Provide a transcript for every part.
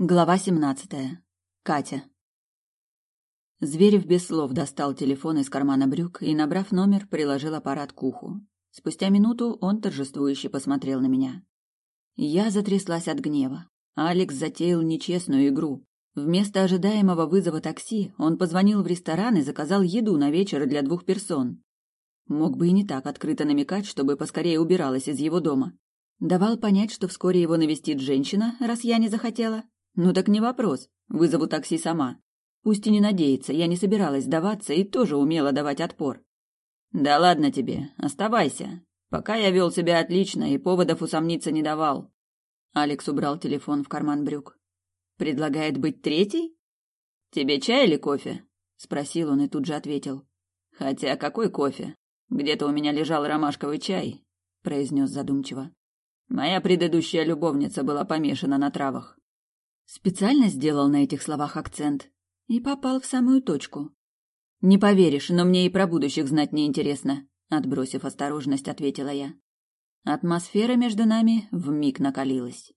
Глава семнадцатая. Катя. Зверев без слов достал телефон из кармана брюк и, набрав номер, приложил аппарат к уху. Спустя минуту он торжествующе посмотрел на меня. Я затряслась от гнева. Алекс затеял нечестную игру. Вместо ожидаемого вызова такси он позвонил в ресторан и заказал еду на вечер для двух персон. Мог бы и не так открыто намекать, чтобы поскорее убиралась из его дома. Давал понять, что вскоре его навестит женщина, раз я не захотела, ну так не вопрос. Вызову такси сама. Пусть и не надеется, я не собиралась сдаваться и тоже умела давать отпор. Да ладно тебе, оставайся. Пока я вел себя отлично и поводов усомниться не давал. Алекс убрал телефон в карман брюк. Предлагает быть третий? Тебе чай или кофе? спросил он и тут же ответил. Хотя какой кофе? Где-то у меня лежал ромашковый чай, произнес задумчиво. Моя предыдущая любовница была помешана на травах. Специально сделал на этих словах акцент и попал в самую точку. Не поверишь, но мне и про будущих знать не интересно, отбросив осторожность, ответила я. Атмосфера между нами вмиг накалилась.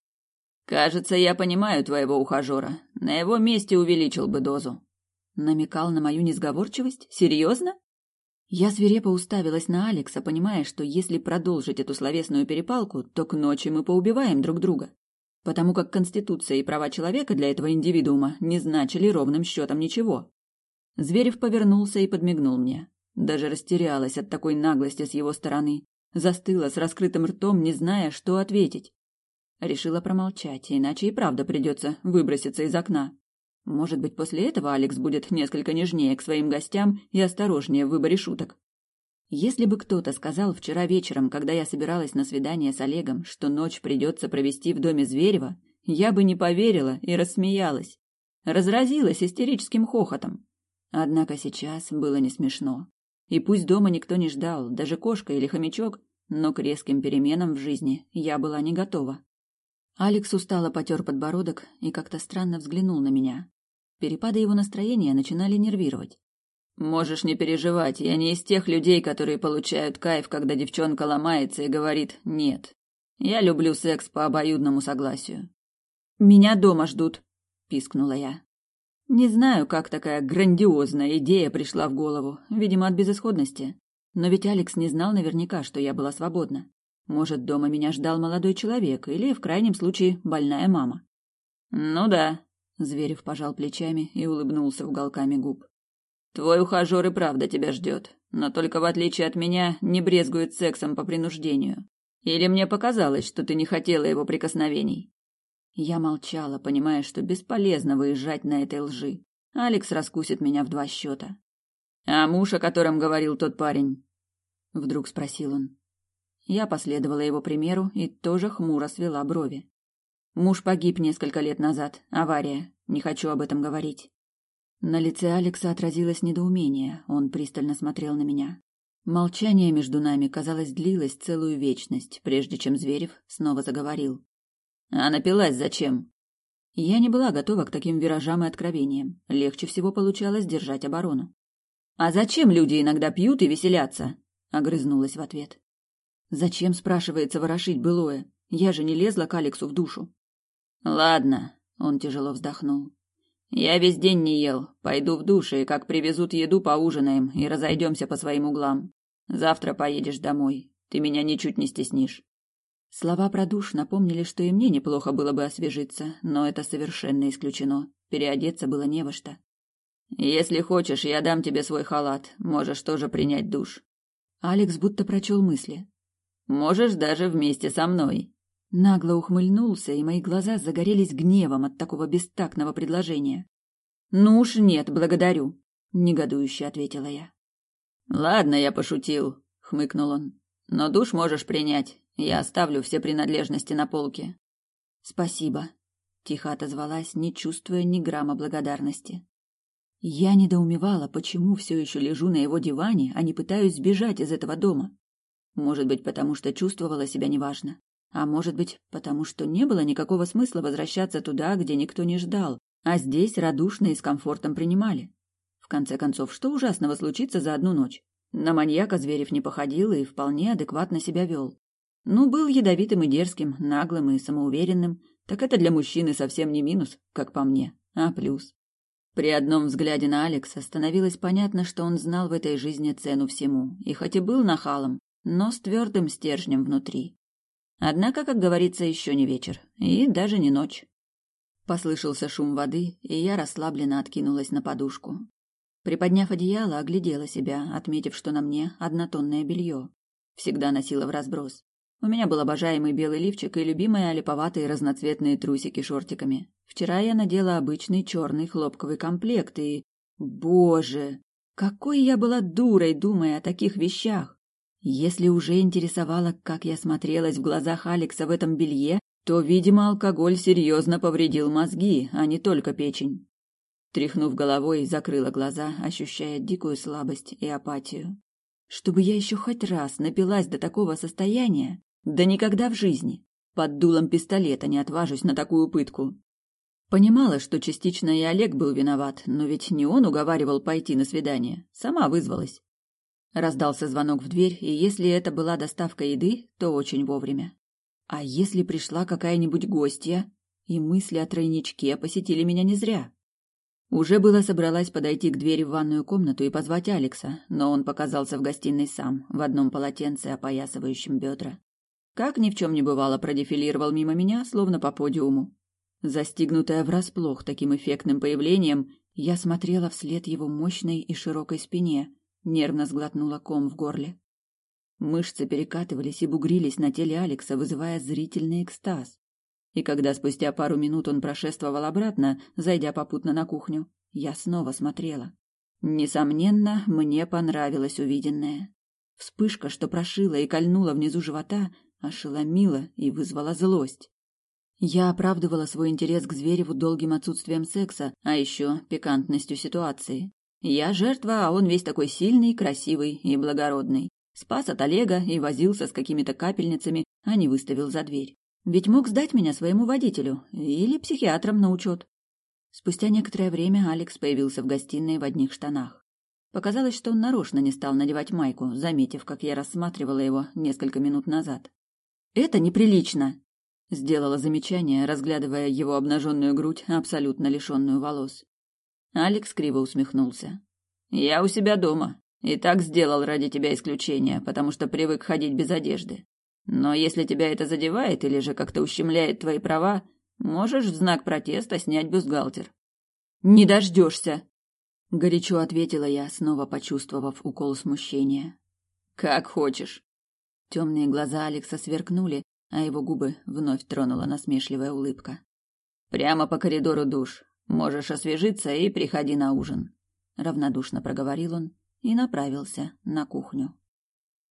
Кажется, я понимаю твоего ухажера. На его месте увеличил бы дозу. Намекал на мою несговорчивость? Серьезно? Я свирепо уставилась на Алекса, понимая, что если продолжить эту словесную перепалку, то к ночи мы поубиваем друг друга потому как Конституция и права человека для этого индивидуума не значили ровным счетом ничего. Зверев повернулся и подмигнул мне. Даже растерялась от такой наглости с его стороны. Застыла с раскрытым ртом, не зная, что ответить. Решила промолчать, иначе и правда придется выброситься из окна. Может быть, после этого Алекс будет несколько нежнее к своим гостям и осторожнее в выборе шуток. Если бы кто-то сказал вчера вечером, когда я собиралась на свидание с Олегом, что ночь придется провести в доме Зверева, я бы не поверила и рассмеялась. Разразилась истерическим хохотом. Однако сейчас было не смешно. И пусть дома никто не ждал, даже кошка или хомячок, но к резким переменам в жизни я была не готова. Алекс устало потер подбородок и как-то странно взглянул на меня. Перепады его настроения начинали нервировать. Можешь не переживать, я не из тех людей, которые получают кайф, когда девчонка ломается и говорит «нет». Я люблю секс по обоюдному согласию. Меня дома ждут, пискнула я. Не знаю, как такая грандиозная идея пришла в голову, видимо, от безысходности. Но ведь Алекс не знал наверняка, что я была свободна. Может, дома меня ждал молодой человек или, в крайнем случае, больная мама. Ну да, Зверев пожал плечами и улыбнулся уголками губ. Твой ухажер и правда тебя ждет, но только в отличие от меня не брезгует сексом по принуждению. Или мне показалось, что ты не хотела его прикосновений?» Я молчала, понимая, что бесполезно выезжать на этой лжи. Алекс раскусит меня в два счета. «А муж, о котором говорил тот парень?» Вдруг спросил он. Я последовала его примеру и тоже хмуро свела брови. Муж погиб несколько лет назад. Авария. Не хочу об этом говорить. На лице Алекса отразилось недоумение, он пристально смотрел на меня. Молчание между нами, казалось, длилось целую вечность, прежде чем Зверев снова заговорил. «А напилась зачем?» Я не была готова к таким виражам и откровениям. Легче всего получалось держать оборону. «А зачем люди иногда пьют и веселятся?» — огрызнулась в ответ. «Зачем, спрашивается, ворошить былое? Я же не лезла к Алексу в душу». «Ладно», — он тяжело вздохнул. Я весь день не ел. Пойду в душ, и как привезут еду, поужинаем и разойдемся по своим углам. Завтра поедешь домой. Ты меня ничуть не стеснишь. Слова про душ напомнили, что и мне неплохо было бы освежиться, но это совершенно исключено. Переодеться было не во что. Если хочешь, я дам тебе свой халат. Можешь тоже принять душ. Алекс будто прочел мысли. Можешь даже вместе со мной. Нагло ухмыльнулся, и мои глаза загорелись гневом от такого бестактного предложения. «Ну уж нет, благодарю», — негодующе ответила я. «Ладно, я пошутил», — хмыкнул он. «Но душ можешь принять. Я оставлю все принадлежности на полке». «Спасибо», — тихо отозвалась, не чувствуя ни грамма благодарности. Я недоумевала, почему все еще лежу на его диване, а не пытаюсь сбежать из этого дома. Может быть, потому что чувствовала себя неважно. А может быть, потому что не было никакого смысла возвращаться туда, где никто не ждал, а здесь радушно и с комфортом принимали. В конце концов, что ужасного случится за одну ночь? На маньяка Зверев не походил и вполне адекватно себя вел. Ну, был ядовитым и дерзким, наглым и самоуверенным, так это для мужчины совсем не минус, как по мне, а плюс. При одном взгляде на Алекса становилось понятно, что он знал в этой жизни цену всему, и хоть и был нахалом, но с твердым стержнем внутри. Однако, как говорится, еще не вечер, и даже не ночь. Послышался шум воды, и я расслабленно откинулась на подушку. Приподняв одеяло, оглядела себя, отметив, что на мне однотонное белье. Всегда носила в разброс. У меня был обожаемый белый лифчик и любимые олиповатые разноцветные трусики шортиками. Вчера я надела обычный черный хлопковый комплект и... Боже! Какой я была дурой, думая о таких вещах! Если уже интересовало, как я смотрелась в глазах Алекса в этом белье, то, видимо, алкоголь серьезно повредил мозги, а не только печень. Тряхнув головой, закрыла глаза, ощущая дикую слабость и апатию. Чтобы я еще хоть раз напилась до такого состояния, да никогда в жизни. Под дулом пистолета не отважусь на такую пытку. Понимала, что частично и Олег был виноват, но ведь не он уговаривал пойти на свидание, сама вызвалась. Раздался звонок в дверь, и если это была доставка еды, то очень вовремя. А если пришла какая-нибудь гостья, и мысли о тройничке посетили меня не зря? Уже было собралась подойти к двери в ванную комнату и позвать Алекса, но он показался в гостиной сам, в одном полотенце, опоясывающем бедра. Как ни в чем не бывало, продефилировал мимо меня, словно по подиуму. Застигнутая врасплох таким эффектным появлением, я смотрела вслед его мощной и широкой спине, нервно сглотнула ком в горле. Мышцы перекатывались и бугрились на теле Алекса, вызывая зрительный экстаз. И когда спустя пару минут он прошествовал обратно, зайдя попутно на кухню, я снова смотрела. Несомненно, мне понравилось увиденное. Вспышка, что прошила и кольнула внизу живота, ошеломила и вызвала злость. Я оправдывала свой интерес к Звереву долгим отсутствием секса, а еще пикантностью ситуации. Я жертва, а он весь такой сильный, красивый и благородный. Спас от Олега и возился с какими-то капельницами, а не выставил за дверь. Ведь мог сдать меня своему водителю или психиатрам на учет. Спустя некоторое время Алекс появился в гостиной в одних штанах. Показалось, что он нарочно не стал надевать майку, заметив, как я рассматривала его несколько минут назад. «Это неприлично!» — сделала замечание, разглядывая его обнаженную грудь, абсолютно лишенную волос. Алекс криво усмехнулся. «Я у себя дома. И так сделал ради тебя исключение, потому что привык ходить без одежды. Но если тебя это задевает или же как-то ущемляет твои права, можешь в знак протеста снять бюстгальтер». «Не дождешься!» — горячо ответила я, снова почувствовав укол смущения. «Как хочешь». Темные глаза Алекса сверкнули, а его губы вновь тронула насмешливая улыбка. «Прямо по коридору душ. Можешь освежиться и приходи на ужин», — равнодушно проговорил он и направился на кухню.